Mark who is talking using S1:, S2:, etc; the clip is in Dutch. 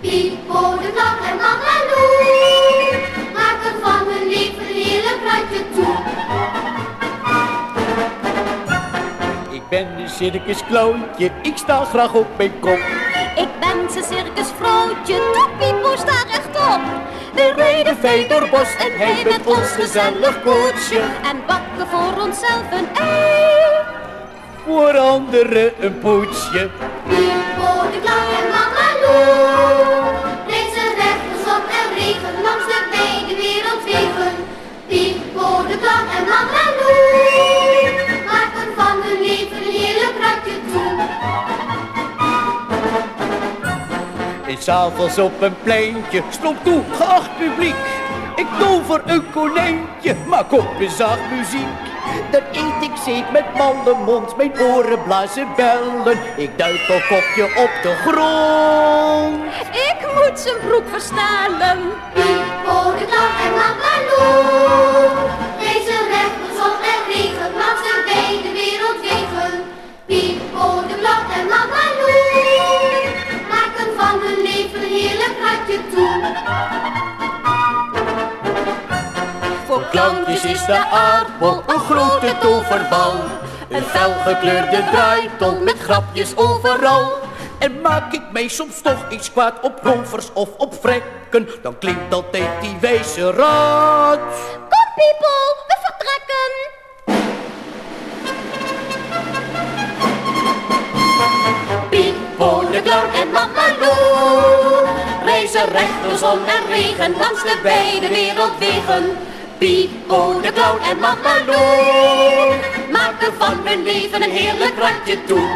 S1: Piep de klap en mamaloe, maak er van mijn leven een heerlijk toe. Ik ben de circuskloontje, ik sta graag op mijn kop.
S2: Ik ben zijn circusvrouwtje, Toepiepo sta rechtop.
S1: We rijden vee door bos en hij met ons gezellig koetsje.
S2: En bakken voor onszelf een ei,
S1: voor anderen een poetsje.
S3: Piepo de klap en En
S1: s'avonds op een pleintje stroomt toe, geacht publiek. Ik tover een konijntje, maak op een zacht muziek. Dan eet ik zeep met malle mond, mijn oren blazen bellen. Ik duik een kopje op de grond.
S2: Ik moet zijn broek verstellen.
S3: Pipo de klang en mama toe.
S1: Voor klantjes is de aardbol een grote toverbal. Een felgekleurde draaiton met grapjes overal. En maak ik mij soms toch iets kwaad op rovers of op vrekken, dan klinkt altijd die wijze raad.
S2: Kom people, we vertrekken.
S1: Pipo de clown en mama Lou recht door zon en regen langs de beide wereldwegen. Pipo de clown en mama Lou maken van hun leven een heerlijk randje toe.